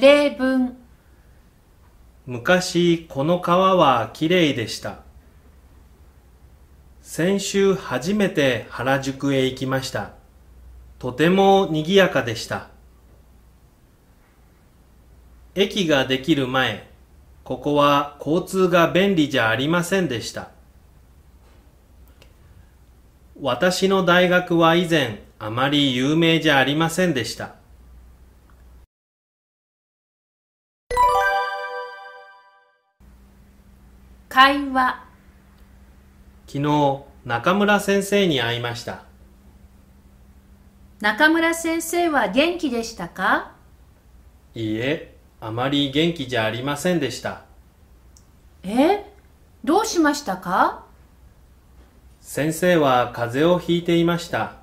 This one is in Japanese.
例文昔この川はきれいでした。先週初めて原宿へ行きました。とても賑やかでした。駅ができる前、ここは交通が便利じゃありませんでした。私の大学は以前あまり有名じゃありませんでした。会話昨日中村先生に会いました。中村先生は元気でしたか？いいえ、あまり元気じゃありませんでした。え？どうしましたか？先生は風邪をひいていました。